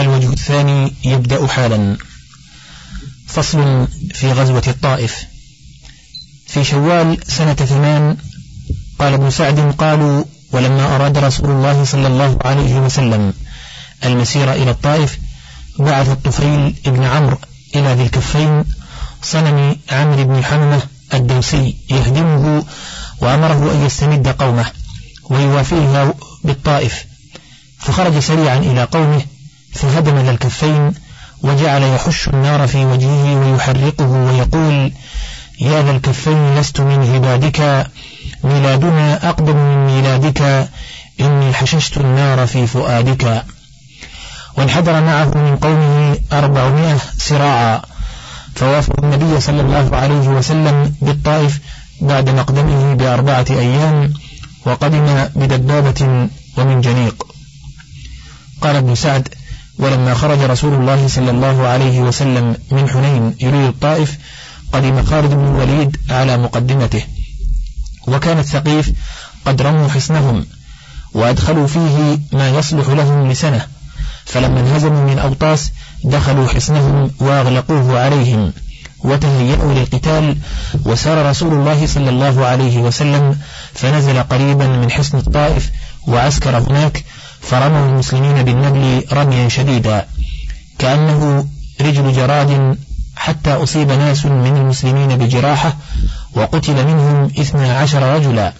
الوجه الثاني يبدأ حالا. فصل في غزوة الطائف. في شوال سنة ثمان قال ابن سعد قالوا ولما أراد رسول الله صلى الله عليه وسلم المسير إلى الطائف بعث الطفيل ابن عمرو إلى ذي الكفين صنم عمرو بن حمة الدوسي يهدمه وأمره أن يستمد قومه ويوافيه بالطائف. فخرج سريعا إلى قومه فهدم ذا الكفين وجعل يحش النار في وجهه ويحرقه ويقول يا ذا الكفين لست من عبادك ميلادنا أقدم من ميلادك إني حششت النار في فؤادك. وانحدر معه من قومه أربعمائة سراعا فوافوا النبي صلى الله عليه وسلم بالطائف بعد مقدمه بأربعة أيام وقدم بدبابة ومن جنيق. قال ابن سعد ولما خرج رسول الله صلى الله عليه وسلم من حنين يريد الطائف قدم خالد بن الوليد على مقدمته. وكانت ثقيف قد رموا حصنهم وأدخلوا فيه ما يصلح لهم لسنة. فلما انهزموا من أوطاس دخلوا حصنهم وأغلقوه عليهم. وتهيأوا للقتال وسار رسول الله صلى الله عليه وسلم فنزل قريبا من حصن الطائف وعسكر هناك فرموا المسلمين بالنبل رميا شديدا كأنه رجل جراد حتى أصيب ناس من المسلمين بجراحة وقتل منهم اثنا عشر رجلا.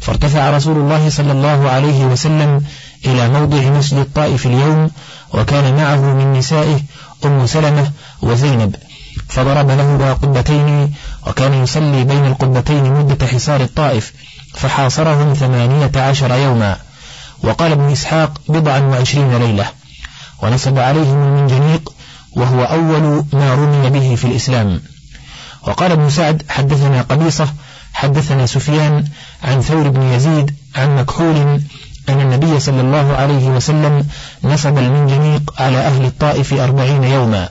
فارتفع رسول الله صلى الله عليه وسلم إلى موضع مسجد الطائف اليوم وكان معه من نسائه أم سلمة وزينب. فضرب له قبتين وكان يصلي بين القبتين مدة حصار الطائف فحاصرهم ثمانية عشر يوما. وقال ابن إسحاق بضعا وعشرين ليلة ونصب عليهم المنجنيق وهو أول ما رمي به في الإسلام. وقال ابن سعد حدثنا قبيصة حدثنا سفيان عن ثور بن يزيد عن مكحول أن النبي صلى الله عليه وسلم نصب المنجنيق على أهل الطائف أربعين يوما.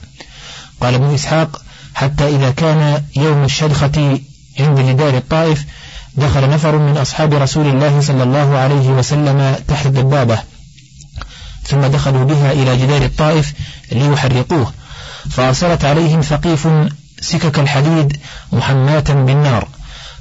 قال ابن إسحاق حتى إذا كان يوم الشدخة عند جدار الطائف دخل نفر من أصحاب رسول الله صلى الله عليه وسلم تحت الدبابة ثم دخلوا بها إلى جدار الطائف ليحرقوه فأرسلت عليهم ثقيف سكك الحديد محماة بالنار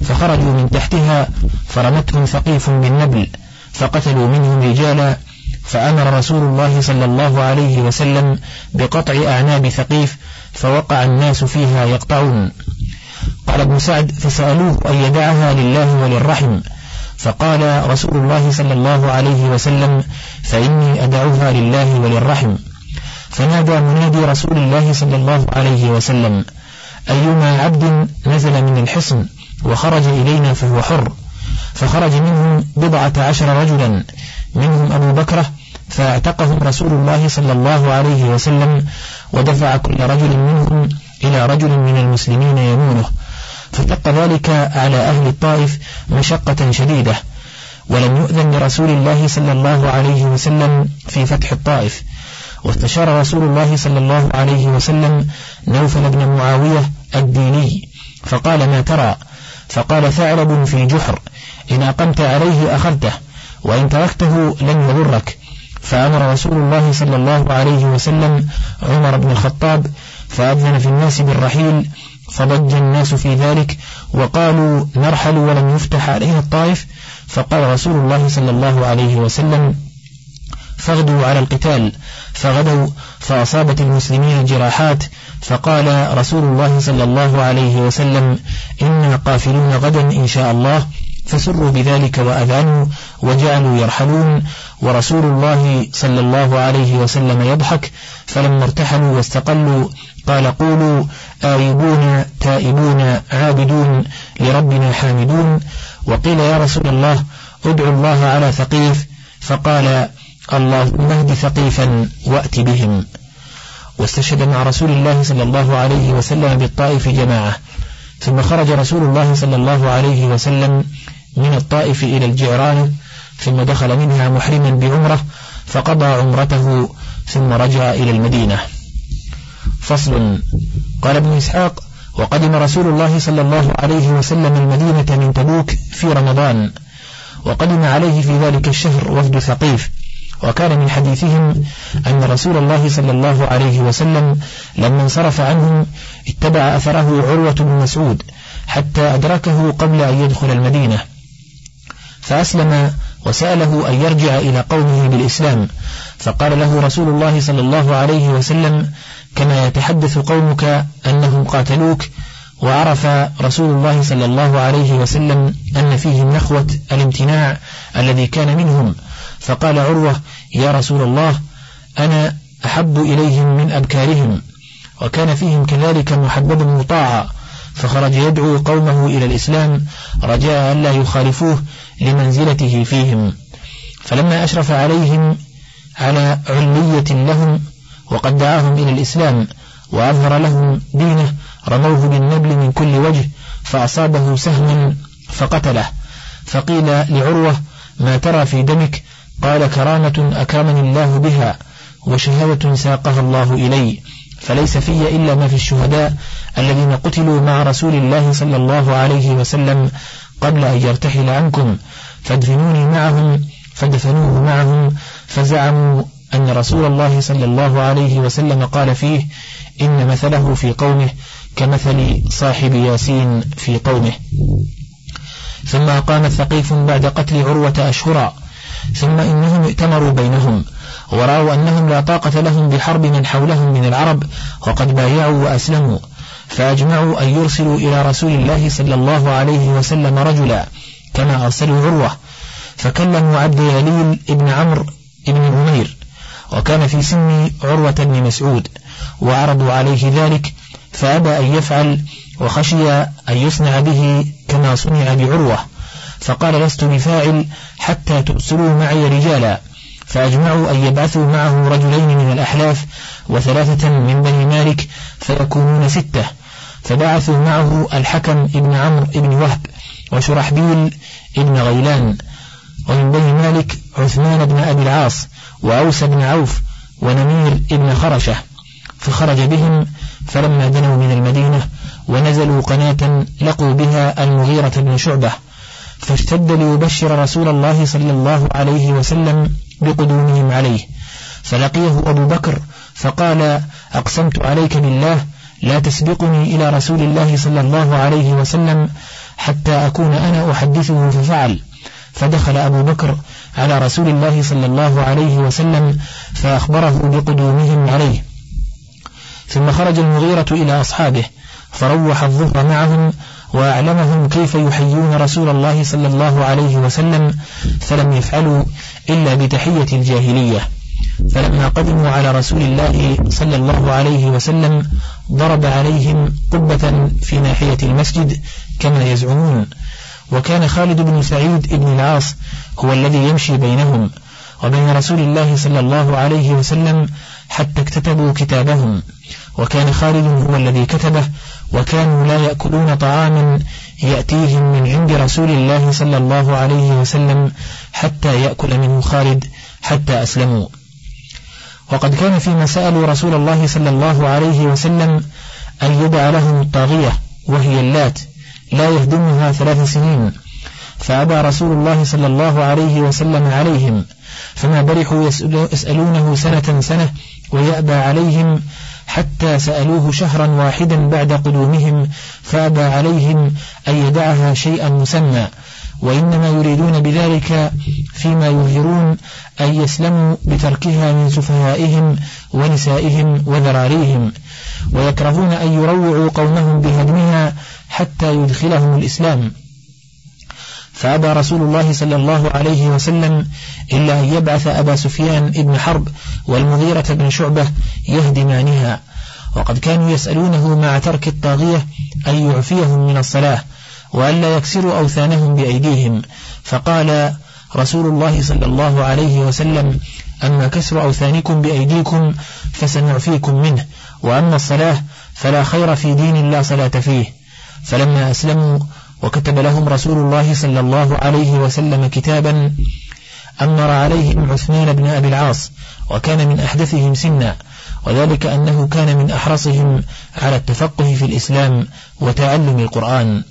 فخرجوا من تحتها فرمتهم ثقيف بالنبل فقتلوا منهم رجالا فأمر رسول الله صلى الله عليه وسلم بقطع أعناب ثقيف فوقع الناس فيها يقطعون. قال ابن سعد فسألوه أن يدعها لله وللرحم. فقال رسول الله صلى الله عليه وسلم فإني أدعوها لله وللرحم. فنادى منادي رسول الله صلى الله عليه وسلم أيما عبد نزل من الحصن وخرج إلينا فهو حر. فخرج منهم بضعة عشر رجلا منهم أبو بكرة فأعتقهم رسول الله صلى الله عليه وسلم ودفع كل رجل منهم إلى رجل من المسلمين يمونه. فشق ذلك على أهل الطائف مشقة شديدة ولم يؤذن لرسول الله صلى الله عليه وسلم في فتح الطائف. واستشار رسول الله صلى الله عليه وسلم نوفل بن معاوية الديني فقال ما ترى؟ فقال ثعلب في جحر إن أقمت عليه أخذته وإن تركته لن يضرك. فأمر رسول الله صلى الله عليه وسلم عمر بن الخطاب فأذن في الناس بالرحيل فضج الناس في ذلك وقالوا نرحل ولم يفتح علينا الطائف. فقال رسول الله صلى الله عليه وسلم فاغدوا على القتال. فغدوا فأصابت المسلمين جراحات. فقال رسول الله صلى الله عليه وسلم إنا قافلون غدا إن شاء الله فسروا بذلك وأذانوا وجعلوا يرحلون. ورسول الله صلى الله عليه وسلم يضحك فلما ارتحلوا واستقلوا قال قولوا آيبون تائبون عابدون لربنا حامدون. وقيل يا رسول الله ادعوا الله على ثقيف. فقال اللهم اهد ثقيفا وأت بهم. واستشهد مع رسول الله صلى الله عليه وسلم بالطائف جماعة. ثم خرج رسول الله صلى الله عليه وسلم من الطائف إلى الجيران ثم دخل منها محرما بعمرة فقضى عمرته ثم رجع إلى المدينة. فصل قال ابن إسحاق وقدم رسول الله صلى الله عليه وسلم المدينة من تبوك في رمضان وقدم عليه في ذلك الشهر وفد ثقيف. وكان من حديثهم أن رسول الله صلى الله عليه وسلم لما انصرف عنهم اتبع أثره عروة بن مسعود حتى أدركه قبل أن يدخل المدينة. فأسلم وسأله أن يرجع إلى قومه بالإسلام. فقال له رسول الله صلى الله عليه وسلم كما يتحدث قومك أنهم قاتلوك وعرف رسول الله صلى الله عليه وسلم أن فيهم نخوة الامتناع الذي كان منهم. فقال عروة يا رسول الله أنا أحب إليهم من أبكارهم وكان فيهم كذلك محبب مطاعا فخرج يدعو قومه إلى الإسلام رجاء ألا يخالفوه لمنزلته فيهم. فلما أشرف عليهم على علمية لهم وقد دعاهم إلى الإسلام وأظهر لهم دينه رموه بالنبل من كل وجه فأصابه سهم فقتله. فقيل لعروة ما ترى في دمك؟ قال كرامة أكرمني الله بها وشهادة ساقها الله إلي فليس في إلا ما في الشهداء الذين قتلوا مع رسول الله صلى الله عليه وسلم قبل أن يرتحل عنكم فادفنوني معهم فدفنوه معهم فزعموا أن رسول الله صلى الله عليه وسلم قال فيه إن مثله في قومه كمثل صاحب ياسين في قومه. ثم أقام الثقيف بعد قتل عروة أشهرا ثم إنهم ائتمروا بينهم ورأوا أنهم لا طاقة لهم بحرب من حولهم من العرب وقد بايعوا وأسلموا فأجمعوا أن يرسلوا إلى رسول الله صلى الله عليه وسلم رجلا كما أرسلوا عروة. فكلموا عبد يليل ابن عمرو ابن عمير وكان في سن عروة بن مسعود وعرضوا عليه ذلك فأبى أن يفعل وخشي أن يصنع به كما صنع بعروة. فقال لست بفاعل حتى ترسلوا معي رجالا. فأجمعوا أن يبعثوا معه رجلين من الأحلاف وثلاثة من بني مالك فيكونون ستة. فبعثوا معه الحكم ابن عمرو ابن وهب وشرحبيل ابن غيلان ومن بني مالك عثمان بن أبي العاص. وأوس بن عوف ونمير ابن خرشة فخرج بهم فلما دنوا من المدينة ونزلوا قناة لقوا بها المغيرة بن شعبة فاشتد ليبشر رسول الله صلى الله عليه وسلم بقدومهم عليه. فلقيه أبو بكر فقال أقسمت عليك بالله لا تسبقني إلى رسول الله صلى الله عليه وسلم حتى أكون أنا أحدثه ففعل. فدخل أبو بكر على رسول الله صلى الله عليه وسلم فأخبره بقدومهم عليه. ثم خرج المغيرة إلى أصحابه فروح الظهر معهم وأعلمهم كيف يحيون رسول الله صلى الله عليه وسلم فلم يفعلوا إلا بتحية الجاهلية. فلما قدموا على رسول الله صلى الله عليه وسلم ضرب عليهم قبة في ناحية المسجد كما يزعمون. وكان خالد بن سعيد بن العاص هو الذي يمشي بينهم وبين رسول الله صلى الله عليه وسلم حتى اكتتبوا كتابهم. وكان خالد هو الذي كتبه وكانوا لا يأكلون طعاما يأتيهم من عند رسول الله صلى الله عليه وسلم حتى يأكل منه خالد حتى أسلموا. وقد كان فيما سألوا رسول الله صلى الله عليه وسلم أن يدع لهم الطاغية وهي اللات لا يهدمها ثلاث سنين. فأبى رسول الله صلى الله عليه وسلم عليهم فما برحوا يسألونه سنة سنة ويأبى عليهم حتى سألوه شهرا واحدا بعد قدومهم فأبى عليهم أن يدعها شيئا مسمى وإنما يريدون بذلك فيما يظهرون أن يسلموا بتركها من سفهائهم ونسائهم وذراريهم ويكرهون أن يروعوا قومهم بهدمها حتى يدخلهم الإسلام. فأبى رسول الله صلى الله عليه وسلم إلا أن يبعث أبا سفيان ابن حرب والمغيرة بن شعبة يهدمانها. وقد كانوا يسألونه مع ترك الطاغية أن يعفيهم من الصلاة وألا يكسروا أوثانهم بأيديهم. فقال رسول الله صلى الله عليه وسلم أما كسر أوثانكم بأيديكم فسنعفيكم منه وأما الصلاة فلا خير في دين لا صلاة فيه. فلما أسلموا وكتب لهم رسول الله صلى الله عليه وسلم كتابا أمر عليهم عثمان بن أبي العاص وكان من أحدثهم سنا وذلك أنه كان من أحرصهم على التفقه في الإسلام وتعلم القرآن.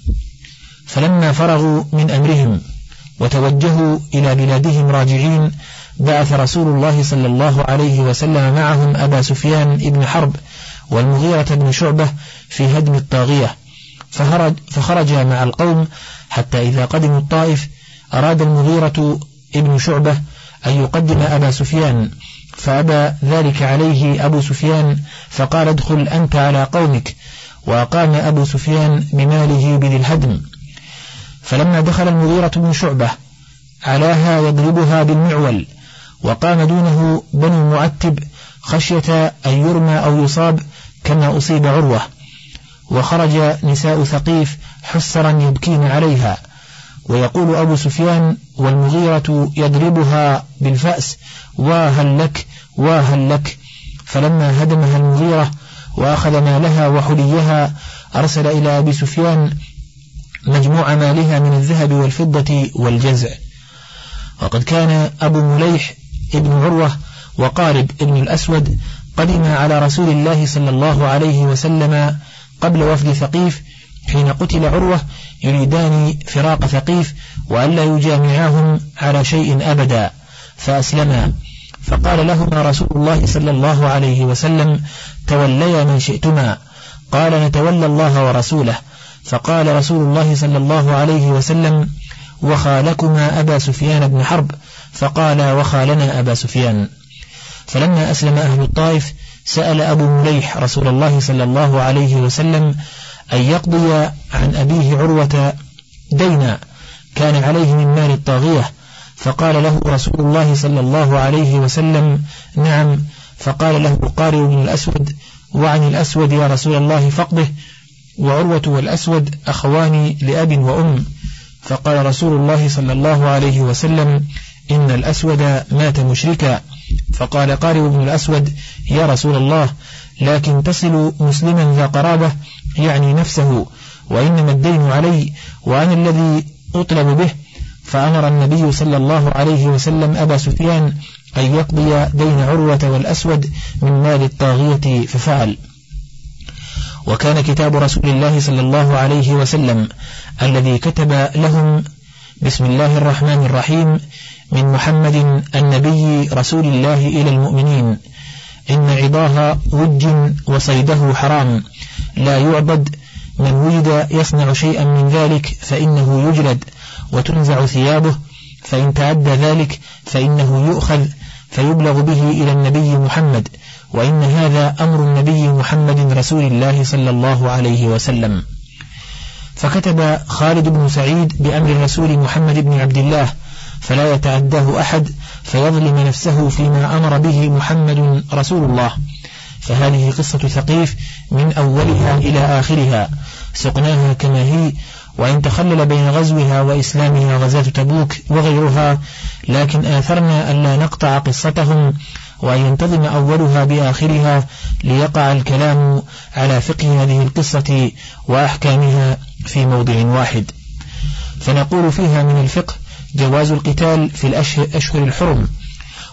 فلما فرغوا من أمرهم وتوجهوا إلى بلادهم راجعين بعث رسول الله صلى الله عليه وسلم معهم أبا سفيان بن حرب والمغيرة بن شعبة في هدم الطاغية. فخرج, فخرج مع القوم حتى إذا قدموا الطائف أراد المغيرة ابن شعبة أن يقدم أبا سفيان فأبى ذلك عليه أبو سفيان فقال ادخل أنت على قومك وأقام أبو سفيان بماله بذي الهدم. فلما دخل المغيرة بن شعبة علاها يضربها بالمعول وقام دونه بنو معتب خشية أن يرمى أو يصاب كما أصيب عروة. وخرج نساء ثقيف حسرا يبكين عليها. ويقول أبو سفيان والمغيرة يضربها بالفأس واهل لك واهل لك. فلما هدمها المغيرة وأخذ مالها وحليها أرسل إلى أبي سفيان مجموع مالها من الذهب والفضة والجزع. وقد كان أبو مليح ابن عروة وقارب ابن الأسود قدم على رسول الله صلى الله عليه وسلم قبل وفد ثقيف حين قتل عروة يريدان فراق ثقيف وألا يجامعاهم على شيء أبدا فأسلما. فقال لهما رسول الله صلى الله عليه وسلم توليا من شئتما. قال نتولى الله ورسوله. فقال رسول الله صلى الله عليه وسلم وخالكما أبا سفيان بن حرب. فقال وخالنا أبا سفيان. فلما أسلم أهل الطائف سأل أبو مليح رسول الله صلى الله عليه وسلم أن يقضي عن أبيه عروة دينا كان عليه من مال الطاغية فقال له رسول الله صلى الله عليه وسلم نعم. فقال له القارئ بن الأسود وعن الأسود يا رسول الله فقده وعروة والأسود أخوان لأب وأم. فقال رسول الله صلى الله عليه وسلم إن الأسود مات مشركا. فقال قارئ بن الأسود يا رسول الله لكن تصل مسلما ذا قرابة يعني نفسه وإنما الدين علي وأنا الذي أطلب به. فأمر النبي صلى الله عليه وسلم أبا سفيان أن يقضي دين عروة والأسود من مال الطاغية ففعل. وكان كتاب رسول الله صلى الله عليه وسلم الذي كتب لهم بسم الله الرحمن الرحيم من محمد النبي رسول الله إلى المؤمنين. إن عضاها وج وصيده حرام. لا يعبد. من وجد يصنع شيئا من ذلك فإنه يجلد. وتنزع ثيابه. فإن تعدى ذلك فإنه يؤخذ. فيبلغ به إلى النبي محمد. وإن هذا أمر النبي محمد رسول الله صلى الله عليه وسلم. فكتب خالد بن سعيد بأمر الرسول محمد بن عبد الله فلا يتعداه أحد فيظلم نفسه فيما أمر به محمد رسول الله. فهذه قصة ثقيف من أولها إلى آخرها. سقناها كما هي وإن تخلل بين غزوها وإسلامها غزاة تبوك وغيرها لكن آثرنا ألا نقطع قصتهم وأن ينتظم أولها بآخرها ليقع الكلام على فقه هذه القصة وأحكامها في موضع واحد. فنقول فيها من الفقه جواز القتال في الأشهر الحرم.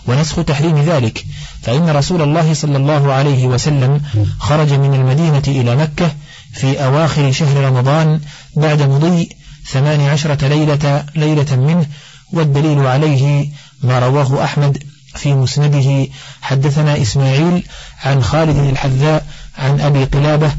ونسخ تحريم ذلك فإن رسول الله صلى الله عليه وسلم خرج من المدينة إلى مكة في أواخر شهر رمضان بعد مضي ثمان عشرة ليلة, ليلة منه والدليل عليه ما رواه أحمد في مسنده. حدثنا إسماعيل عن خالد الحذاء عن أبي قلابة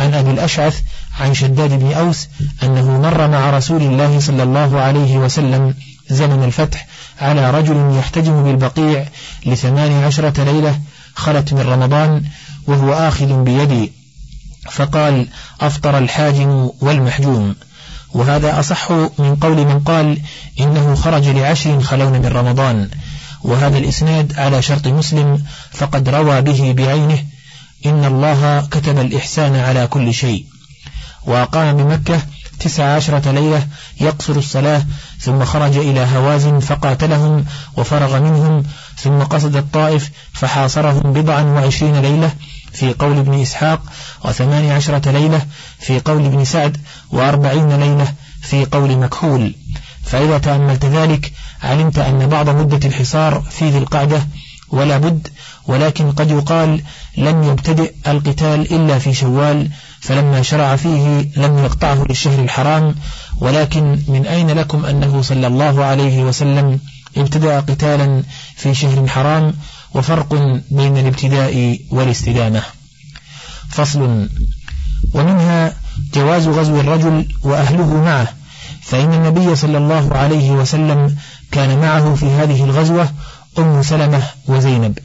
عن أبي الأشعث عن شداد بن أوس أنه مر مع رسول الله صلى الله عليه وسلم زمن الفتح على رجل يحتجم بالبقيع لثمان عشرة ليلة خلت من رمضان وهو آخذ بيدي. فقال أفطر الحاجم والمحجوم. وهذا أصح من قول من قال إنه خرج لعشر خلون من رمضان. وهذا الإسناد على شرط مسلم فقد روى به بعينه إن الله كتب الإحسان على كل شيء. وأقام بمكة تسع عشرة ليلة يقصر الصلاة ثم خرج إلى هوازن فقاتلهم وفرغ منهم ثم قصد الطائف فحاصرهم بضعا وعشرين ليلة في قول ابن إسحاق وثمان عشرة ليلة في قول ابن سعد وأربعين ليلة في قول مكحول. فإذا تأملت ذلك علمت أن بعض مدة الحصار في ذي القعدة ولا بد ولكن قد يقال لم يبتدئ القتال إلا في شوال فلما شرع فيه لم يقطعه للشهر الحرام ولكن من أين لكم أنه صلى الله عليه وسلم ابتدأ قتالا في شهر حرام وفرق بين الابتداء والاستدامة؟ فصل. ومنها جواز غزو الرجل وأهله معه فإن النبي صلى الله عليه وسلم كان معه في هذه الغزوة أم سلمة وزينب.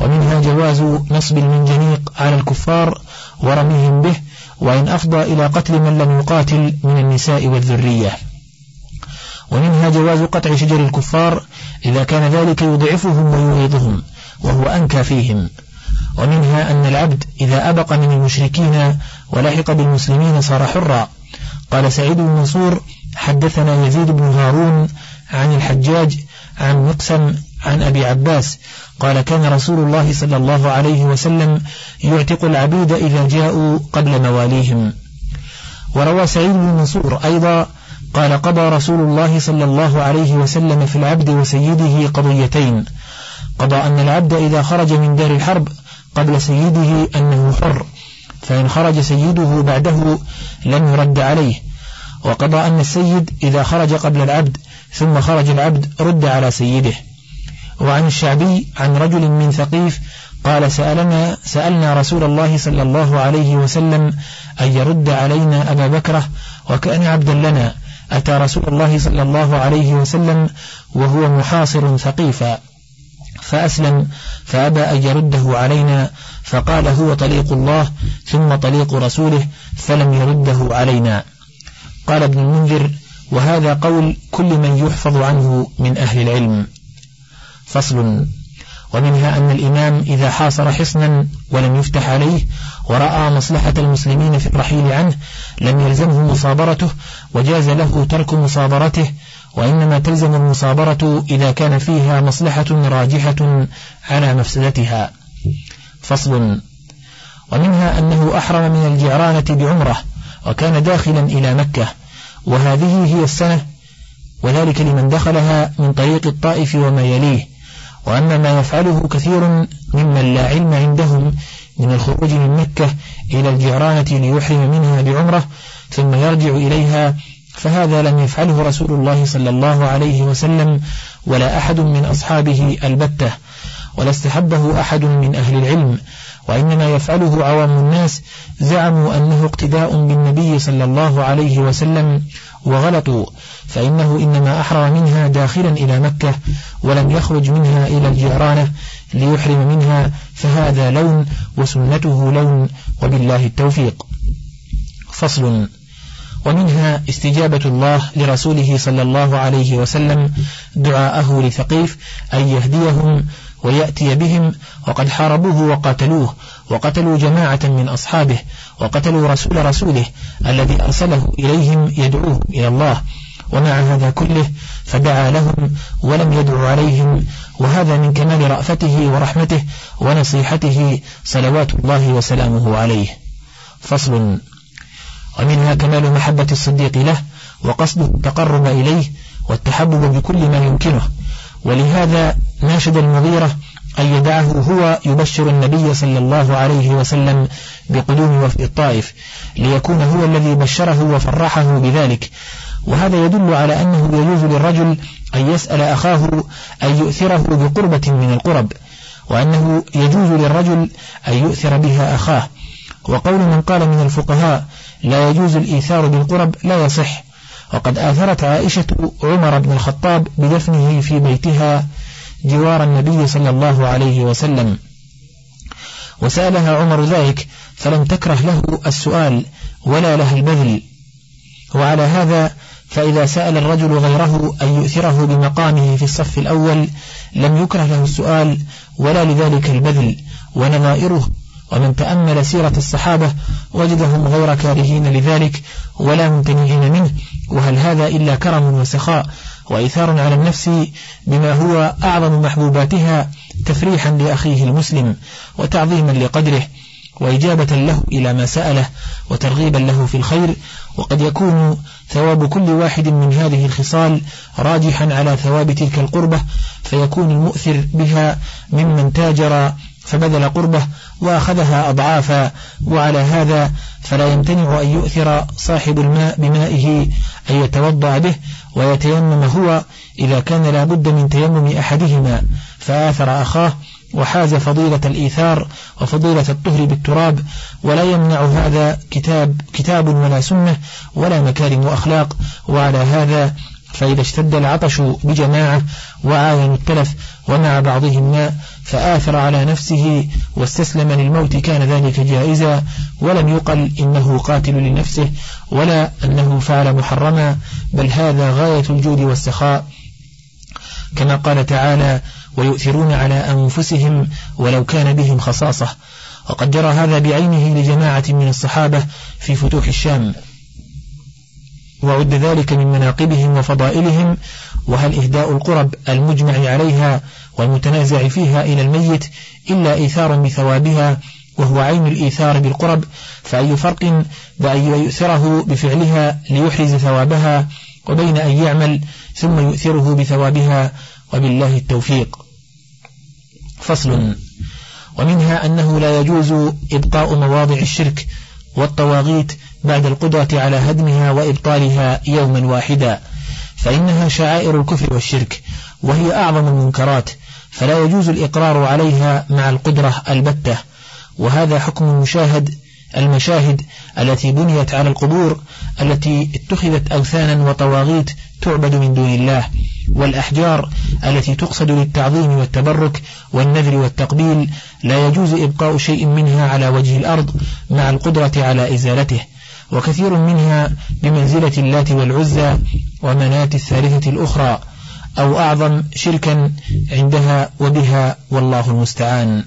ومنها جواز نصب المنجنيق على الكفار ورميهم به وإن أفضى إلى قتل من لم يقاتل من النساء والذرية. ومنها جواز قطع شجر الكفار إذا كان ذلك يضعفهم ويغيظهم وهو أنكى فيهم. ومنها أن العبد إذا أبق من المشركين ولحق بالمسلمين صار حرا. قال سعيد بن منصور حدثنا يزيد بن هارون عن الحجاج عن مقسم عن أبي عباس قال كان رسول الله صلى الله عليه وسلم يعتق العبيد إذا جاءوا قبل مواليهم. وروى سعيد بن منصور أيضا قال قضى رسول الله صلى الله عليه وسلم في العبد وسيده قضيتين. قضى أن العبد إذا خرج من دار الحرب قبل سيده أنه حر فإن خرج سيده بعده لم يرد عليه. وقضى أن السيد إذا خرج قبل العبد ثم خرج العبد رد على سيده. وعن الشعبي عن رجل من ثقيف قال سألنا سألنا رسول الله صلى الله عليه وسلم أن يرد علينا أبا بكرة وكأن عبدا لنا. أتى رسول الله صلى الله عليه وسلم وهو محاصر ثقيفا. فأسلم فأبى أن يرده علينا فقال هو طليق الله ثم طليق رسوله فلم يرده علينا. قال ابن المنذر وهذا قول كل من يحفظ عنه من أهل العلم. فصل. ومنها أن الإمام إذا حاصر حصنا ولم يفتح عليه ورأى مصلحة المسلمين في الرحيل عنه لم يلزمه مصابرته وجاز له ترك مصابرته وإنما تلزم المصابرة إذا كان فيها مصلحة راجحة على مفسدتها. فصل. ومنها أنه أحرم من الجعرانة بعمرة وكان داخلا إلى مكة وهذه هي السنة وذلك لمن دخلها من طريق الطائف وما يليه. وأما ما يفعله كثير ممن لا علم عندهم من الخروج من مكة إلى الجعرانة ليحرم منها بعمرة ثم يرجع إليها فهذا لم يفعله رسول الله صلى الله عليه وسلم ولا أحد من أصحابه البتة ولا استحبه أحد من أهل العلم وإنما يفعله عوام الناس زعموا أنه اقتداء بالنبي صلى الله عليه وسلم وغلطوا فإنه إنما أحرم منها داخلا إلى مكة ولم يخرج منها إلى الجيرانة ليحرم منها فهذا لون وسنته لون وبالله التوفيق. فصل. ومنها استجابة الله لرسوله صلى الله عليه وسلم دعاءه لثقيف أن يهديهم ويأتي بهم وقد حاربوه وقاتلوه وقتلوا جماعة من أصحابه وقتلوا رسول رسوله الذي أرسله إليهم يدعوهم إلى الله. ومع هذا كله فدعا لهم ولم يدعو عليهم. وهذا من كمال رأفته ورحمته ونصيحته صلوات الله وسلامه عليه. فصل. ومنها كمال محبة الصديق له وقصده التقرب إليه والتحبب بكل ما يمكنه. ولهذا ناشد المغيرة أن يدعه هو يبشر النبي صلى الله عليه وسلم بقدوم وفد الطائف ليكون هو الذي بشره وفرحه بذلك. وهذا يدل على أنه يجوز للرجل أن يسأل أخاه أن يؤثره بقربة من القرب وأنه يجوز للرجل أن يؤثر بها أخاه. وقول من قال من الفقهاء لا يجوز الإيثار بالقرب لا يصح وقد آثرت عائشة عمر بن الخطاب بدفنه في بيتها جوار النبي صلى الله عليه وسلم. وسألها عمر ذلك فلم تكره له السؤال ولا له البذل. وعلى هذا فإذا سأل الرجل غيره أن يؤثره بمقامه في الصف الأول لم يكره له السؤال ولا لذلك البذل. ونظائره ومن تأمل سيرة الصحابة وجدهم غير كارهين لذلك ولا ممتنعين منه. وهل هذا إلا كرم وسخاء؟ وإيثار على النفس بما هو أعظم محبوباتها تفريحا لأخيه المسلم وتعظيما لقدره وإجابة له إلى ما سأله وترغيبا له في الخير وقد يكون ثواب كل واحد من هذه الخصال راجحا على ثواب تلك القربة فيكون المؤثر بها ممن تاجر فبذل قربة وأخذها أضعافا وعلى هذا فلا يمتنع أن يؤثر صاحب الماء بمائه أن يتوضأ به ويتيمم هو إذا كان لا بد من تيمم أحدهما. فآثر أخاه وحاز فضيلة الإيثار وفضيلة الطهر بالتراب ولا يمنع هذا كتاب كتاب ولا سنة ولا مكارم وأخلاق وعلى هذا فإذا اشتد العطش بجماعة وعاين التلف ومع بعضهم ماء فآثر على نفسه واستسلم للموت كان ذلك جائزا ولم يقل إنه قاتل لنفسه ولا أنه فعل محرما بل هذا غاية الجود والسخاء. كما قال تعالى ويؤثرون على أنفسهم ولو كان بهم خصاصة وقد جرى هذا بعينه لجماعة من الصحابة في فتوح الشام. وعد ذلك من مناقبهم وفضائلهم وهل إهداء القرب المجمع عليها والمتنازع فيها إلى الميت إلا إيثار بثوابها وهو عين الإيثار بالقرب فأي فرق بأن يؤثره بفعلها ليحرز ثوابها وبين أن يعمل ثم يؤثره بثوابها وبالله التوفيق. فصل. ومنها أنه لا يجوز إبقاء مواضع الشرك والطواغيت بعد القدرة على هدمها وإبطالها يوما واحدا فإنها شعائر الكفر والشرك وهي أعظم المنكرات فلا يجوز الإقرار عليها مع القدرة البتة. وهذا حكم المشاهد المشاهد التي بنيت على القبور التي اتخذت أوثانا وطواغيت تعبد من دون الله والأحجار التي تقصد للتعظيم والتبرك والنذر والتقبيل لا يجوز إبقاء شيء منها على وجه الأرض مع القدرة على إزالته. وكثير منها بمنزلة اللات والعزى ومنات الثالثة الأخرى. أو أعظم شركا عندها وبها والله المستعان.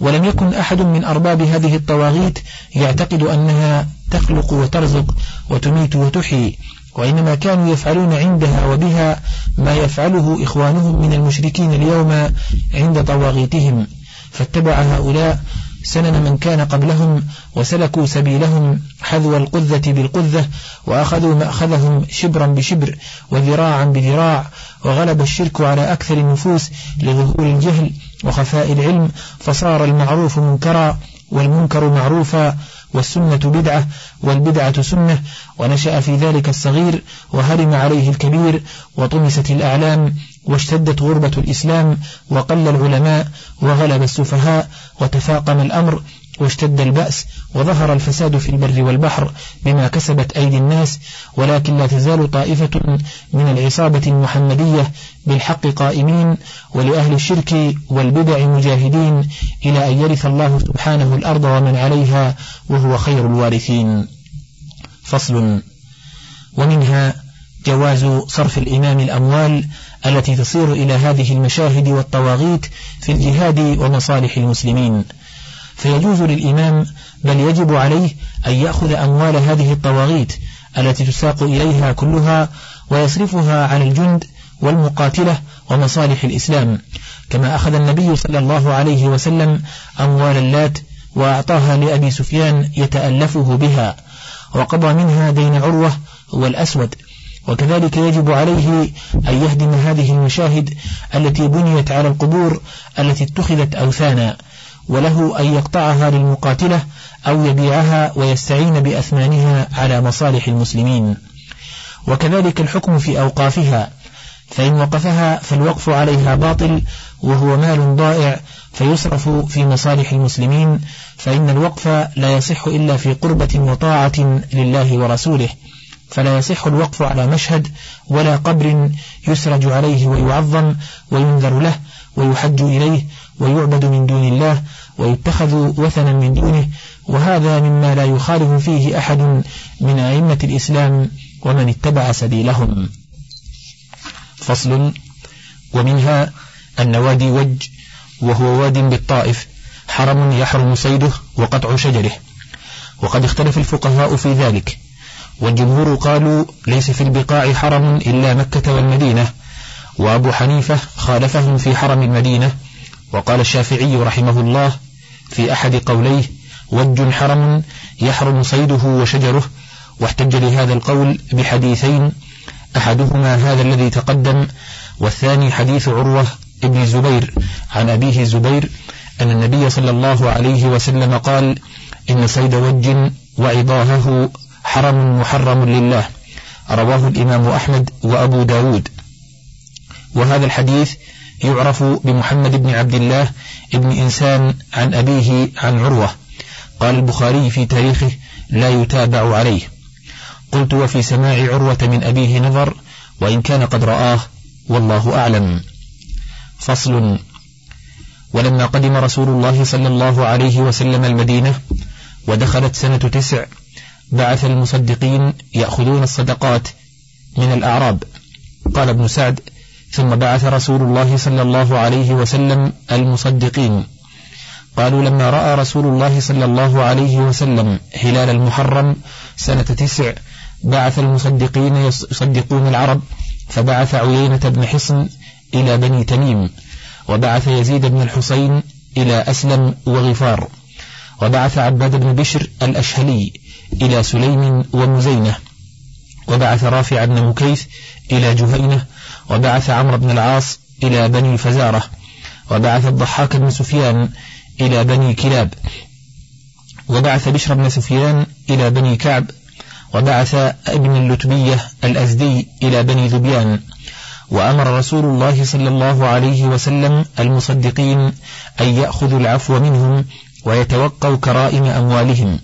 ولم يكن أحد من أرباب هذه الطواغيت يعتقد أنها تخلق وترزق وتميت وتحيي وإنما كانوا يفعلون عندها وبها ما يفعله إخوانهم من المشركين اليوم عند طواغيتهم فاتبع هؤلاء سنن من كان قبلهم وسلكوا سبيلهم حذو القذة بالقذة وأخذوا مأخذهم شبرا بشبر وذراعا بذراع وغلب الشرك على أكثر النفوس لظهور الجهل وخفاء العلم فصار المعروف منكرا والمنكر معروفا والسنة بدعة والبدعة سنة ونشأ في ذلك الصغير وهرم عليه الكبير وطمست الأعلام واشتدت غربة الإسلام وقل العلماء وغلب السفهاء وتفاقم الأمر واشتد البأس وظهر الفساد في البر والبحر بما كسبت أيدي الناس ولكن لا تزال طائفة من العصابة المحمدية بالحق قائمين ولأهل الشرك والبدع مجاهدين إلى أن يرث الله سبحانه الأرض ومن عليها وهو خير الوارثين. فصل. ومنها جواز صرف الإمام الأموال التي تصير إلى هذه المشاهد والطواغيت في الجهاد ومصالح المسلمين. فيجوز للإمام بل يجب عليه أن يأخذ أموال هذه الطواغيت التي تساق إليها كلها ويصرفها على الجند والمقاتلة ومصالح الإسلام. كما أخذ النبي صلى الله عليه وسلم أموال اللات وأعطاها لأبي سفيان يتألفه بها وقضى منها دين عروة والأسود وكذلك يجب عليه أن يهدم هذه المشاهد التي بنيت على القبور التي اتخذت أوثانا وله أن يقطعها للمقاتلة أو يبيعها ويستعين بأثمانها على مصالح المسلمين. وكذلك الحكم في أوقافها فإن وقفها فالوقف عليها باطل وهو مال ضائع فيصرف في مصالح المسلمين فإن الوقف لا يصح إلا في قربة وطاعة لله ورسوله. فلا يصح الوقف على مشهد ولا قبر يسرج عليه ويعظم وينذر له ويحج إليه ويعبد من دون الله ويتخذ وثنا من دونه وهذا مما لا يخالف فيه أحد من أئمة الإسلام ومن اتبع سبيلهم. فصل ومنها أن وادي وج وهو واد بالطائف حرم يحرم صيده وقطع شجره. وقد اختلف الفقهاء في ذلك. والجمهور قالوا ليس في البقاع حرم إلا مكة والمدينة. وأبو حنيفة خالفهم في حرم المدينة. وقال الشافعي رحمه الله في أحد قوليه وج حرم يحرم صيده وشجره واحتج لهذا القول بحديثين أحدهما هذا الذي تقدم والثاني حديث عروة ابن الزبير. عن أبيه الزبير أن النبي صلى الله عليه وسلم قال إن صيد وج وعضاهه حرم محرم لله. رواه الإمام أحمد وأبو داود. وهذا الحديث يعرف بمحمد بن عبد الله بن إنسان عن أبيه عن عروة. قال البخاري في تاريخه لا يتابع عليه. قلت وفي سماع عروة من أبيه نظر وإن كان قد رآه والله أعلم. فصل. ولما قدم رسول الله صلى الله عليه وسلم المدينة ودخلت سنة تسع بعث المصدقين يأخذون الصدقات من الأعراب. قال ابن سعد ثم بعث رسول الله صلى الله عليه وسلم المصدقين. قالوا لما رأى رسول الله صلى الله عليه وسلم هلال المحرم سنة تسع بعث المصدقين يصدقون العرب فبعث عيينة بن حصن إلى بني تميم وبعث يزيد بن الحسين إلى أسلم وغفار وبعث عباد بن بشر الأشهلي إلى سليم ومزينة. وبعث رافع بن مكيث إلى جهينة. وبعث عمرو بن العاص إلى بني فزارة وبعث الضحاك بن سفيان إلى بني كلاب. وبعث بشر بن سفيان إلى بني كعب. وبعث ابن اللتبية الأزدي إلى بني ذبيان. وأمر رسول الله صلى الله عليه وسلم المصدقين أن يأخذوا العفو منهم ويتوقوا كرائم أموالهم.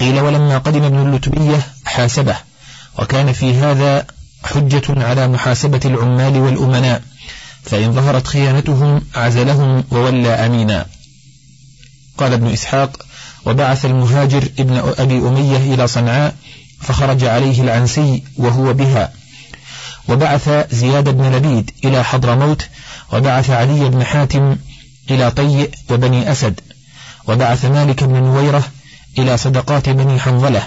قيل ولما قدم ابن اللتبية حاسبه وكان في هذا حجة على محاسبة العمال والأمناء فإن ظهرت خيانتهم عزلهم وولى أمينا. قال ابن إسحاق وبعث المهاجر ابن أبي أمية إلى صنعاء فخرج عليه العنسي وهو بها. وبعث زياد بن لبيد إلى حضرموت وبعث علي بن حاتم إلى طيء وبني أسد. وبعث مالك بن نويرة إلى صدقات بني حنظلة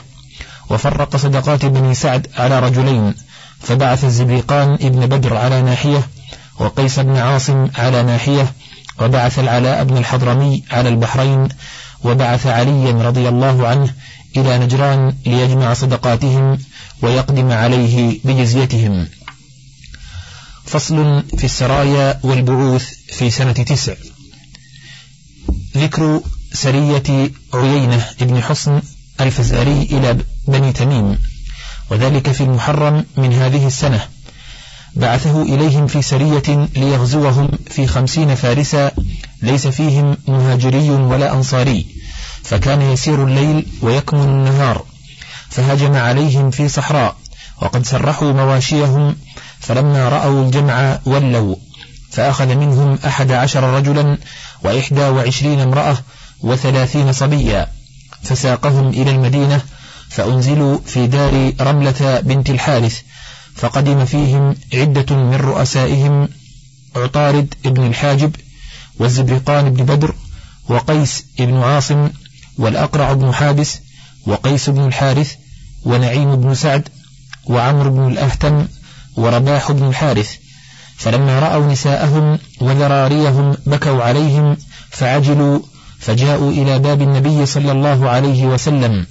وفرق صدقات بني سعد على رجلين فبعث الزبيقان ابن بدر على ناحية وقيس بن عاصم على ناحية وبعث العلاء بن الحضرمي على البحرين وبعث عليا رضي الله عنه إلى نجران ليجمع صدقاتهم ويقدم عليه بجزيتهم. فصل في السرايا والبعوث في سنة تسع. ذكر سرية عيينة بن حصن الفزاري إلى بني تميم وذلك في المحرم من هذه السنة. بعثه إليهم في سرية ليغزوهم في خمسين فارسا ليس فيهم مهاجري ولا أنصاري فكان يسير الليل ويكمن النهار فهجم عليهم في صحراء وقد سرحوا مواشيهم فلما رأوا الجمع ولوا فأخذ منهم أحد عشر رجلا وإحدى وعشرين امرأة وثلاثين صبيا فساقهم إلى المدينة فأنزلوا في دار رملة بنت الحارث فقدم فيهم عدة من رؤسائهم عطارد بن الحاجب والزبرقان بن بدر وقيس بن عاصم والأقرع بن حابس وقيس بن الحارث ونعيم بن سعد وعمرو بن الأهتم ورباح بن الحارث فلما رأوا نساءهم وذراريهم بكوا عليهم فعجلوا فجاءوا إلى باب النبي صلى الله عليه وسلم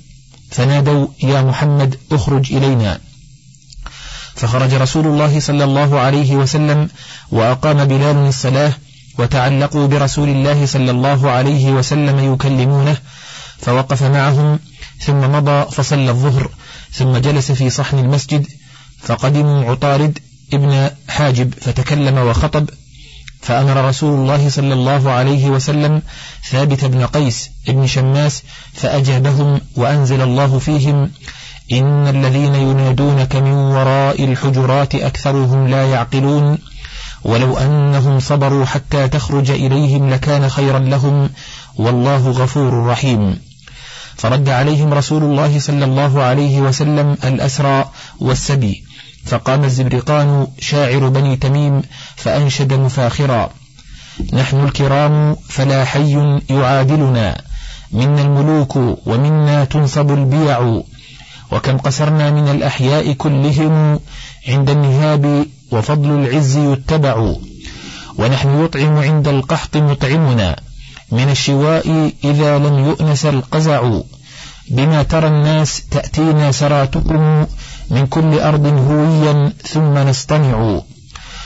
فنادوا يا محمد اخرج إلينا. فخرج رسول الله صلى الله عليه وسلم وأقام بلال الصلاة وتعلقوا برسول الله صلى الله عليه وسلم يكلمونه فوقف معهم ثم مضى فصلى الظهر ثم جلس في صحن المسجد فقدموا عطارد ابن حاجب فتكلم وخطب فأمر رسول الله صلى الله عليه وسلم ثابت بن قيس ابن شماس فأجابهم وأنزل الله فيهم إن الذين ينادونك من وراء الحجرات أكثرهم لا يعقلون ولو أنهم صبروا حتى تخرج إليهم لكان خيرا لهم والله غفور رحيم. فرد عليهم رسول الله صلى الله عليه وسلم الأسرى والسبي فقام الزبرقان شاعر بني تميم فأنشد مفاخرا. نحن الكرام فلا حي يعادلنا. منا الملوك ومنا تنصب البيع. وكم قسرنا من الأحياء كلهم عند النهاب وفضل العز يتبع. ونحن يطعم عند القحط مطعمنا. من الشواء إذا لم يؤنس القزع. بما ترى الناس تأتينا سراتكم من كل أرض هويا ثم نصطنع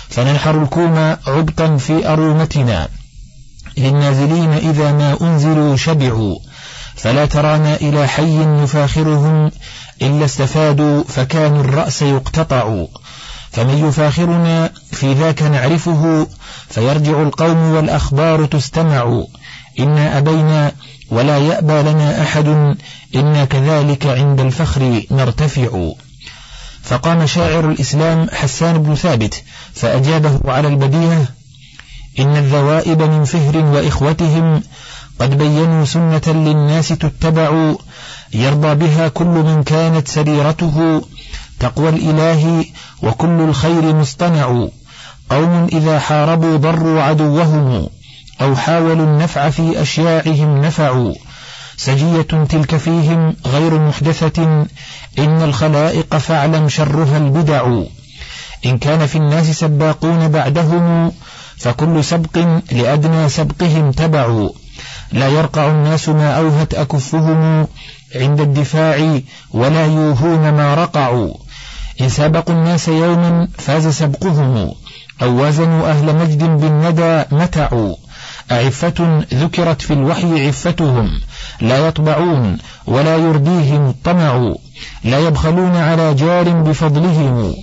فننحر الكوم عبطا في أرومتنا. للنازلين إذا ما أنزلوا شبعوا. فلا ترانا إلى حي نفاخرهم إلا استفادوا فكان الرأس يقتطع. فمن يفاخرنا في ذاك نعرفه فيرجع القوم والأخبار تستمع. إنا أبينا ولا يأبى لنا أحد إنا كذلك عند الفخر نرتفع. فقام شاعر الإسلام حسان بن ثابت فأجابه على البديهة إن الذوائب من فهر وإخوتهم قد بينوا سنة للناس تتبع يرضى بها كل من كانت سريرته تقوى الإله وكل الخير مصطنع قوم إذا حاربوا ضروا عدوهم أو حاولوا النفع في أشياعهم نفعوا. سجية تلك فيهم غير محدثة إن الخلائق فاعلم شرها البدع. إن كان في الناس سباقون بعدهم فكل سبق لأدنى سبقهم تبع. لا يرقع الناس ما أوهت أكفهم عند الدفاع ولا يوهون ما رقعوا إن سابقوا الناس يوما فاز سبقهم أو وازنوا أهل مجد بالندى متعوا. أعفة ذكرت في الوحي عفتهم. لا يطبعون ولا يرديهم الطمع لا يبخلون على جار بفضلهم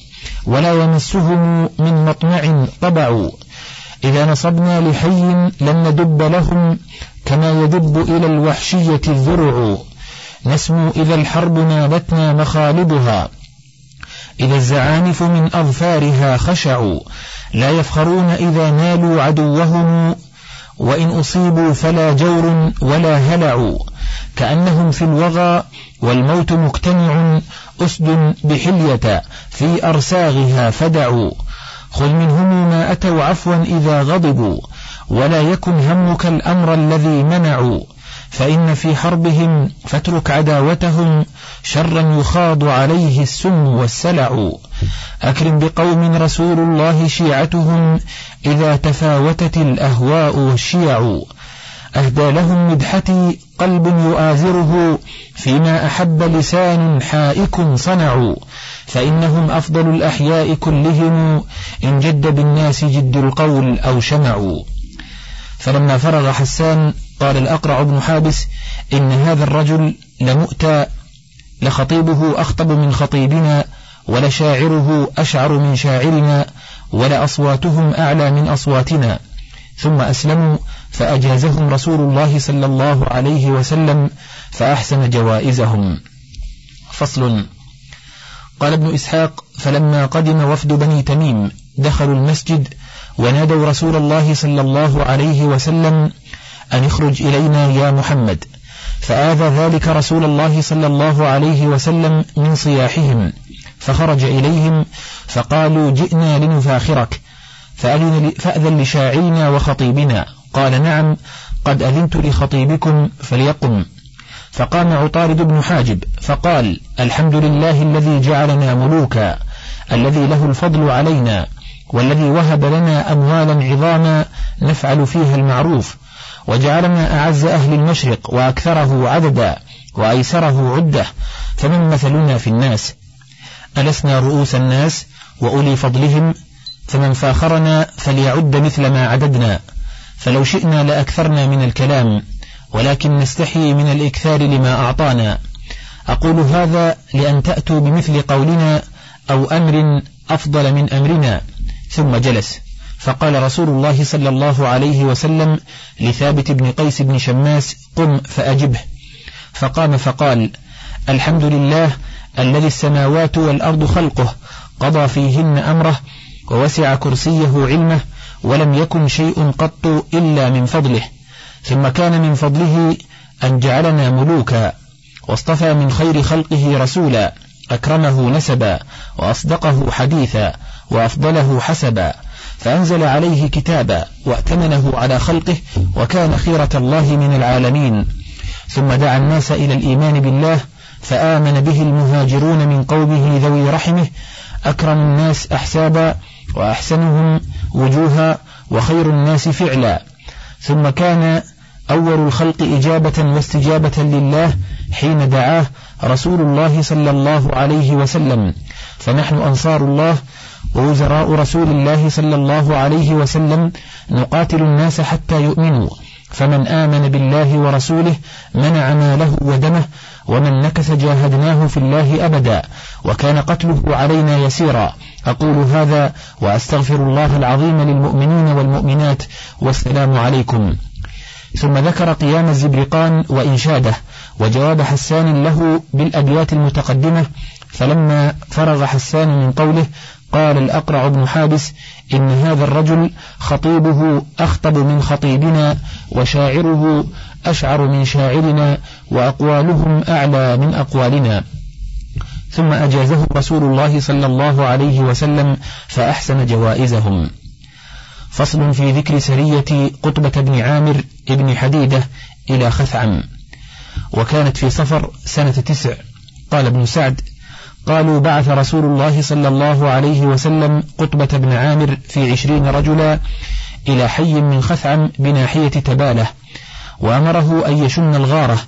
ولا يمسهم من مطمع طبع. إذا نصبنا لحي لن ندب لهم كما يدب إلى الوحشية الذرع. نسمو إذا الحرب نالتنا مخالبها. إذا الزعانف من أظفارها خشعوا لا يفخرون إذا نالوا عدوهم وإن أصيبوا فلا جور ولا هلع كأنهم في الوغى والموت مقتنع أسد بحلية في أرساغها فدعوا خذ منهم ما أتوا عفوا إذا غضبوا ولا يكن همك الأمر الذي منعوا. فإن في حربهم فاترك عداوتهم شرا يخاض عليه السم والسلع. أكرم بقوم رسول الله شيعتهم إذا تفاوتت الأهواء والشيع. أهدى لهم مدحتي قلب يؤازره فيما أحب لسان حائك صنعوا فإنهم أفضل الأحياء كلهم إن جد بالناس جد القول أو شمعوا فلما فرغ حسان قال الأقرع بن حابس إن هذا الرجل لمؤتى لخطيبه أخطب من خطيبنا ولشاعره أشعر من شاعرنا ولأصواتهم أعلى من أصواتنا. ثم أسلموا فأجازهم رسول الله صلى الله عليه وسلم فأحسن جوائزهم. فصل. قال ابن إسحاق فلما قدم وفد بني تميم دخلوا المسجد ونادوا رسول الله صلى الله عليه وسلم أن اخرج إلينا يا محمد. فآذى ذلك رسول الله صلى الله عليه وسلم من صياحهم فخرج إليهم فقالوا جئنا لنفاخرك فأذن لشاعرنا وخطيبنا قال نعم قد أذنت لخطيبكم فليقم. فقام عطارد بن حاجب فقال الحمد لله الذي جعلنا ملوكا الذي له الفضل علينا والذي وهب لنا أموالا عظاما نفعل فيها المعروف وجعلنا أعز أهل المشرق وأكثره عددا وأيسره عدة فمن مثلنا في الناس؟ ألسنا رؤوس الناس وأولي فضلهم؟ فمن فاخرنا فليعد مثل ما عددنا. فلو شئنا لأكثرنا من الكلام ولكن نستحي من الإكثار لما أعطانا. أقول هذا لأن تأتوا بمثل قولنا أو أمر أفضل من أمرنا. ثم جلس. فقال رسول الله صلى الله عليه وسلم لثابت بن قيس بن شماس قم فأجبه. فقام فقال الحمد لله الذي السماوات والأرض خلقه قضى فيهن أمره ووسع كرسيه علمه ولم يكن شيء قط إلا من فضله ثم كان من فضله أن جعلنا ملوكا واصطفى من خير خلقه رسولا أكرمه نسبا وأصدقه حديثا وأفضله حسبا. فأنزل عليه كتابا وأتمنه على خلقه وكان خيرة الله من العالمين. ثم دعا الناس إلى الإيمان بالله فآمن به المهاجرون من قومه ذوي رحمه أكرم الناس أحسابا وأحسنهم وجوها وخير الناس فعلا. ثم كان أول الخلق إجابة واستجابة لله حين دعاه رسول الله صلى الله عليه وسلم. فنحن أنصار الله ووزراء رسول الله صلى الله عليه وسلم نقاتل الناس حتى يؤمنوا فمن آمن بالله ورسوله منع ماله ودمه ومن نكث جاهدناه في الله أبدا وكان قتله علينا يسيرا. أقول هذا وأستغفر الله العظيم للمؤمنين والمؤمنات والسلام عليكم. ثم ذكر قيام الزبرقان وإنشاده وجواب حسان له بالأبيات المتقدمة فلما فرغ حسان من قوله قال الأقرع بن حابس إن هذا الرجل خطيبه أخطب من خطيبنا وشاعره أشعر من شاعرنا وأقوالهم أعلى من أقوالنا. ثم أجازه رسول الله صلى الله عليه وسلم فأحسن جوائزهم. فصل في ذكر سرية قطبة بن عامر بن حديدة إلى خثعم. وكانت في صفر سنة تسع. قال ابن سعد قالوا بعث رسول الله صلى الله عليه وسلم قطبة بن عامر في عشرين رجلا إلى حي من خثعم بناحية تبالة وأمره أن يشن الغارة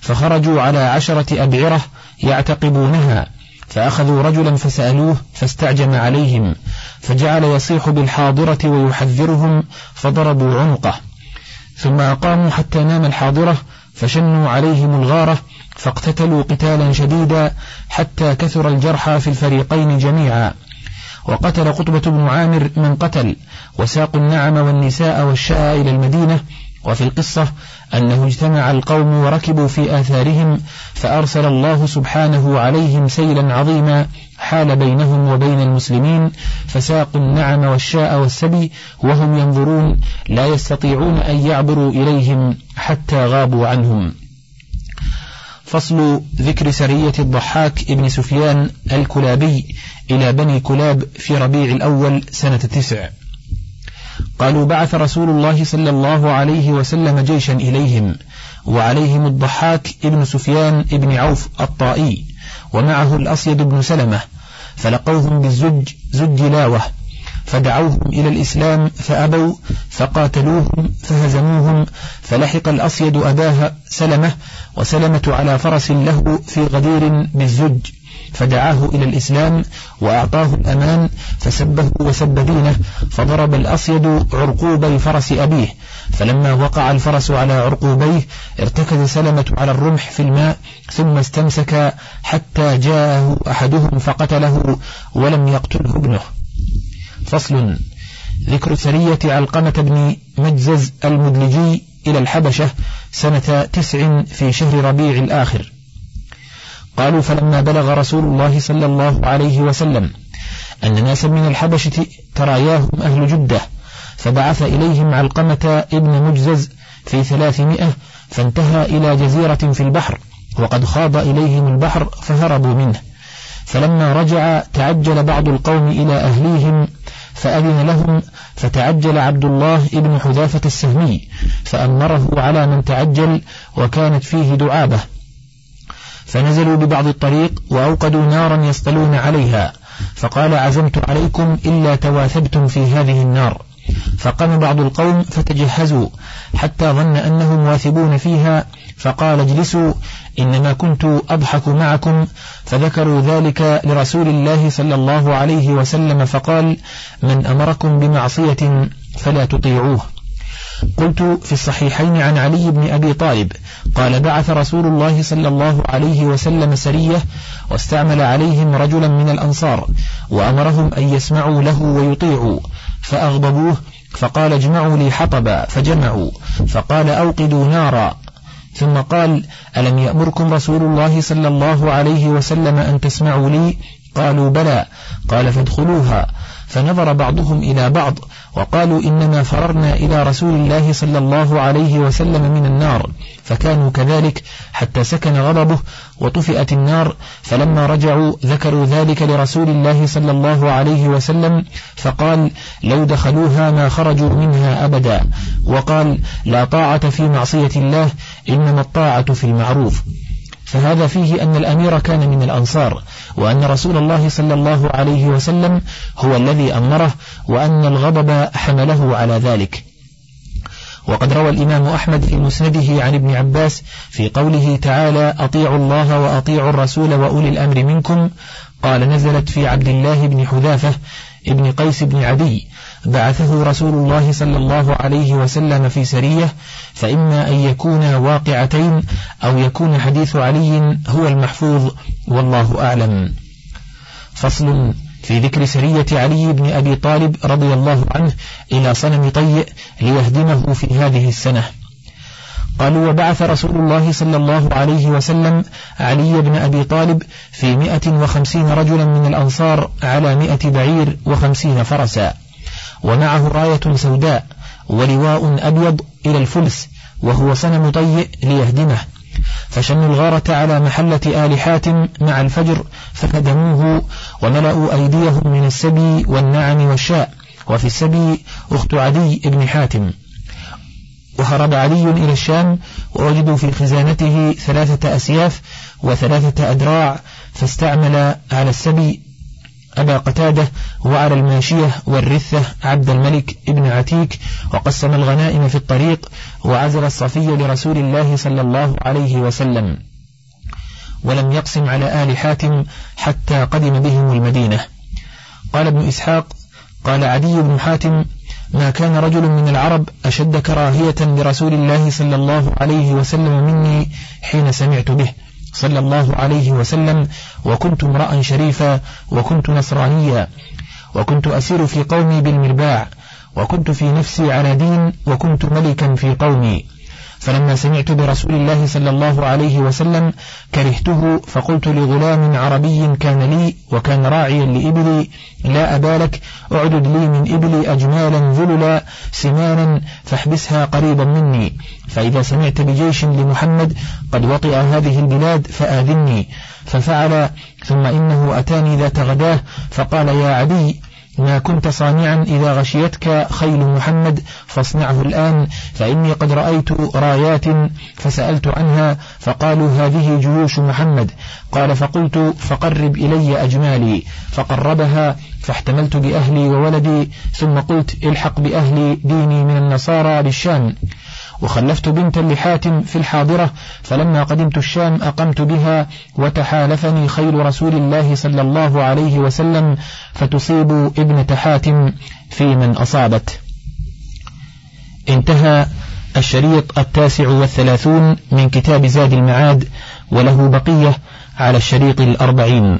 فخرجوا على عشرة أبعرة يعتقبونها فأخذوا رجلا فسألوه فاستعجم عليهم فجعل يصيح بالحاضرة ويحذرهم فضربوا عنقه ثم أقاموا حتى نام الحاضرة فشنوا عليهم الغارة فاقتتلوا قتالا شديدا حتى كثر الجرحى في الفريقين جميعا. وقتل قطبة بن عامر من قتل وساقوا النعم والنساء والشاء إلى المدينة. وفي القصة أنه اجتمع القوم وركبوا في آثارهم فأرسل الله سبحانه عليهم سيلا عظيما حال بينهم وبين المسلمين فساقوا النعم والشاء والسبي وهم ينظرون لا يستطيعون أن يعبروا إليهم حتى غابوا عنهم. فصل ذكر سرية الضحاك ابن سفيان الكلابي إلى بني كلاب في ربيع الأول سنة تسع. قالوا بعث رسول الله صلى الله عليه وسلم جيشا إليهم وعليهم الضحاك ابن سفيان ابن عوف الطائي ومعه الأصيد بن سلمة فلقوهم بالزج زج لاوة فدعوهم إلى الإسلام فأبوا فقاتلوهم فهزموهم فلحق الأصيد أباها سلمة وسلمة على فرس له في غدير بالزج فدعاه إلى الإسلام وأعطاه الأمان فسبه وسب دينه فضرب الأصيد عرقوبي فرس أبيه. فلما وقع الفرس على عرقوبيه ارتكز سلمة على الرمح في الماء ثم استمسك حتى جاءه أحدهم فقتله ولم يقتله ابنه. فصل. ذكر سرية علقمة بن مجزز المدلجي إلى الحبشة سنة تسع في شهر ربيع الآخر. قالوا فلما بلغ رسول الله صلى الله عليه وسلم أن ناسا من الحبشة تراياهم أهل جدة فبعث إليهم علقمة ابن مجزز في ثلاثمائة فانتهى إلى جزيرة في البحر وقد خاض إليهم البحر فهربوا منه. فلما رجع تعجل بعض القوم إلى أهليهم فأذن لهم فتعجل عبد الله ابن حذافة السهمي فأمره على من تعجل وكانت فيه دعابة. فنزلوا ببعض الطريق وأوقدوا نارا يصطلون عليها فقال عزمت عليكم إلا تواثبتم في هذه النار. فقام بعض القوم فتجهزوا حتى ظن أنهم واثبون فيها فقال اجلسوا إنما كنت أضحك معكم فذكروا ذلك لرسول الله صلى الله عليه وسلم فقال من أمركم بمعصية فلا تطيعوه. قلت في الصحيحين عن علي بن أبي طالب قال بعث رسول الله صلى الله عليه وسلم سرية واستعمل عليهم رجلا من الأنصار وأمرهم أن يسمعوا له ويطيعوا فأغضبوه فقال اجمعوا لي حطبا فجمعوا فقال أوقدوا نارا ثم قال ألم يأمركم رسول الله صلى الله عليه وسلم أن تسمعوا لي؟ قالوا بلى. قال فادخلوها. فنظر بعضهم إلى بعض. وقالوا إنما فررنا إلى رسول الله صلى الله عليه وسلم من النار فكانوا كذلك حتى سكن غضبه وطفئت النار فلما رجعوا ذكروا ذلك لرسول الله صلى الله عليه وسلم فقال لو دخلوها ما خرجوا منها أبدا وقال لا طاعة في معصية الله إنما الطاعة في المعروف فهذا فيه أن الأمير كان من الأنصار وأن رسول الله صلى الله عليه وسلم هو الذي أمره وأن الغضب حمله على ذلك. وقد روى الإمام أحمد في مسنده عن ابن عباس في قوله تعالى أطيعوا الله وأطيعوا الرسول وأولي الأمر منكم. قال نزلت في عبد الله بن حذافة ابن قيس بن عدي بعثه رسول الله صلى الله عليه وسلم في سرية فإما أن يكون واقعتين أو يكون حديث علي هو المحفوظ والله أعلم. فصل في ذكر سرية علي بن أبي طالب رضي الله عنه إلى صنم طيء ليهدمه في هذه السنة. قالوا وبعث رسول الله صلى الله عليه وسلم علي بن أبي طالب في مئة وخمسين رجلا من الأنصار على مئة بعير وخمسين فرسا. ومعه راية سوداء ولواء أبيض إلى الفلس وهو صنم طيء ليهدمه. فشنوا الغارة على محلة آل حاتم مع الفجر فهدموه وملأوا أيديهم من السبي والنعم والشاء. وفي السبي أخت عدي بن حاتم. وهرب عدي إلى الشام ووجدوا في خزانته ثلاثة أسياف وثلاثة أدراع فاستعمل على السبي أبا قتادة وعلى الماشية والرثة عبد الملك ابن عتيك وقسم الغنائم في الطريق وعزل الصفي لرسول الله صلى الله عليه وسلم. ولم يقسم على آل حاتم حتى قدم بهم المدينة. قال ابن إسحاق قال عدي بن حاتم ما كان رجل من العرب أشد كراهية لرسول الله صلى الله عليه وسلم مني حين سمعت به. صلى الله عليه وسلم وكنت امرأ شريفا وكنت نصرانيا وكنت أسير في قومي بالمرباع وكنت في نفسي على دين وكنت ملكا في قومي. فلما سمعت برسول الله صلى الله عليه وسلم كرهته فقلت لغلام عربي كان لي وكان راعيا لإبلي لا أبالك اعدد لي من إبلي أجمالا ذللا سمانا فاحبسها قريبا مني. فإذا سمعت بجيش لمحمد قد وطئ هذه البلاد فآذني. ففعل ثم إنه أتاني ذات غداه فقال يا عدي ما كنت صانعا إذا غشيتك خيل محمد فاصنعه الآن فإني قد رأيت رايات فسألت عنها فقالوا هذه جيوش محمد. قال فقلت فقرب إلي أجمالي. فقربها فاحتملت بأهلي وولدي ثم قلت الحق بأهلي ديني من النصارى بالشام وخلفت بنتا لحاتم في الحاضرة فلما قدمت الشام أقمت بها وتحالفني خيل رسول الله صلى الله عليه وسلم فتصيب ابنة حاتم في من أصابت. انتهى الشريط التاسع والثلاثون من كتاب زاد المعاد وله بقية على الشريط الأربعين.